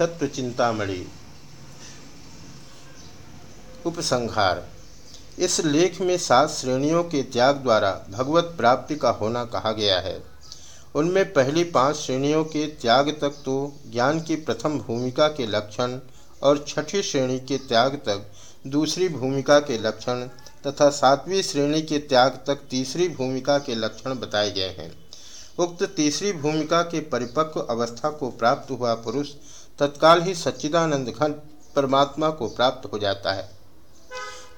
तत्व चिंतामणि उपसंहार। इस लेख में सात श्रेणियों के त्याग द्वारा भगवत प्राप्ति का होना कहा गया है। उनमें पहली पाँच श्रेणियों के त्याग तक तो ज्ञान की प्रथम भूमिका के लक्षण और छठी श्रेणी के त्याग तक, दूसरी भूमिका के लक्षण तथा सातवीं श्रेणी के त्याग तक तीसरी भूमिका के लक्षण बताए गए हैं। उक्त तीसरी भूमिका के परिपक्व अवस्था को प्राप्त हुआ पुरुष तत्काल ही सच्चिदानंद घन परमात्मा को प्राप्त हो जाता है।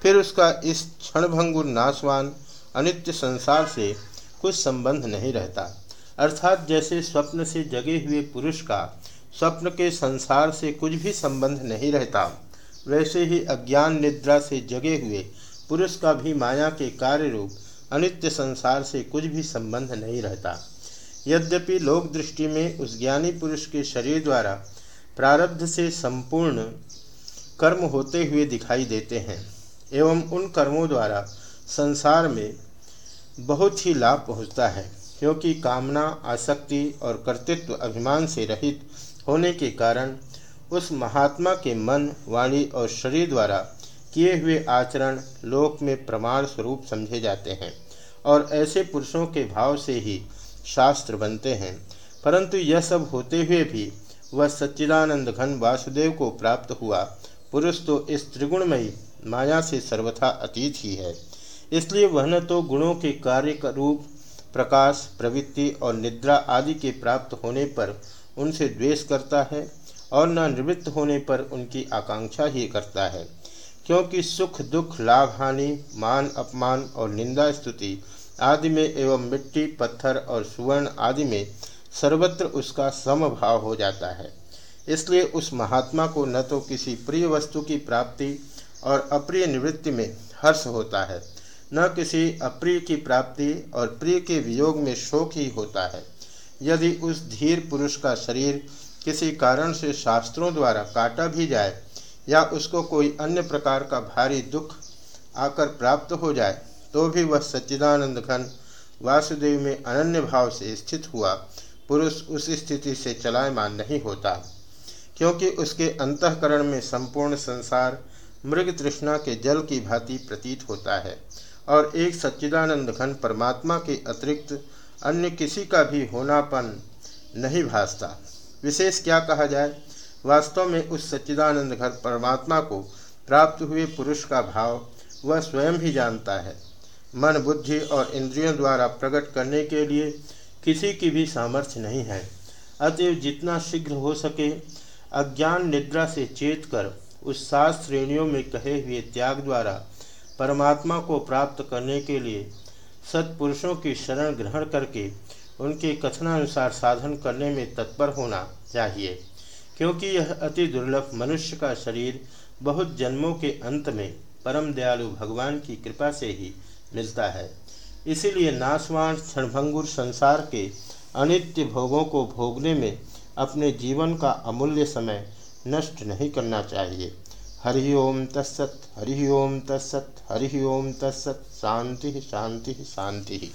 फिर उसका इस क्षणभंगुर नाशवान अनित्य संसार से कुछ संबंध नहीं रहता। अर्थात जैसे स्वप्न से जगे हुए पुरुष का स्वप्न के संसार से कुछ भी संबंध नहीं रहता, वैसे ही अज्ञान निद्रा से जगे हुए पुरुष का भी माया के कार्य रूप अनित्य संसार से कुछ भी संबंध नहीं रहता। यद्यपि लोक दृष्टि में उस ज्ञानी पुरुष के शरीर द्वारा प्रारब्ध से संपूर्ण कर्म होते हुए दिखाई देते हैं, एवं उन कर्मों द्वारा संसार में बहुत ही लाभ पहुँचता है, क्योंकि कामना, आसक्ति और कर्तृत्व अभिमान से रहित होने के कारण उस महात्मा के मन, वाणी और शरीर द्वारा किए हुए आचरण लोक में प्रमाण स्वरूप समझे जाते हैं, और ऐसे पुरुषों के भाव से ही शास्त्र बनते हैं। परंतु यह सब होते हुए भी वह सच्चिदानंद घन वासुदेव को प्राप्त हुआ। पुरुष तो इस त्रिगुणमयी माया से सर्वथा अतीत ही है। इसलिए वह न तो गुणों के कार्य का रूप, प्रकाश, प्रवृत्ति और निद्रा आदि के प्राप्त होने पर उनसे द्वेष करता है और न निवृत्त होने पर उनकी आकांक्षा ही करता है। क्योंकि सुख, दुख, लाभ, हानि, मान, अपमान और निंदा स्तुति आदि में एवं मिट्टी, पत्थर और सुवर्ण आदि में सर्वत्र उसका समभाव हो जाता है। इसलिए उस महात्मा को न तो किसी प्रिय वस्तु की प्राप्ति और अप्रिय निवृत्ति में हर्ष होता है, न किसी अप्रिय की प्राप्ति और प्रिय के वियोग में शोक ही होता है। यदि उस धीर पुरुष का शरीर किसी कारण से शास्त्रों द्वारा काटा भी जाए या उसको कोई अन्य प्रकार का भारी दुख आकर प्राप्त हो जाए तो भी वह सच्चिदानंद घन वासुदेव में अनन्य भाव से स्थित हुआ पुरुष उस स्थिति से चलायमान नहीं होता, क्योंकि उसके अंतकरण में संपूर्ण संसार मृग तृष्णा के जल की भांति प्रतीत होता है, और एक सच्चिदानंद घन परमात्मा के अतिरिक्त अन्य किसी का भी होनापन नहीं भासता। विशेष क्या कहा जाए? वास्तव में उस सच्चिदानंद घर परमात्मा को प्राप्त हुए पुरुष का भाव वह स्वयं भी जानता है। मन बुद्धि और इंद्रियों द्वारा प्रकट करने के लिए किसी की भी सामर्थ्य नहीं है। अतएव जितना शीघ्र हो सके, अज्ञान निद्रा से चेत कर उस सात श्रेणियों में कहे हुए त्याग द्वारा परमात्मा को प्राप्त करने के लिए सत्पुरुषों की शरण ग्रहण करके उनके कथनानुसार साधन करने में तत्पर होना चाहिए, क्योंकि यह अति दुर्लभ मनुष्य का शरीर बहुत जन्मों के अंत में परम दयालु भगवान की कृपा से ही मिलता है। इसीलिए नाशवान क्षणभंगुर संसार के अनित्य भोगों को भोगने में अपने जीवन का अमूल्य समय नष्ट नहीं करना चाहिए। हरि ओम तस्सत हरि ओम तस्सत हरि ओम तस्सत शांति शांति शांति।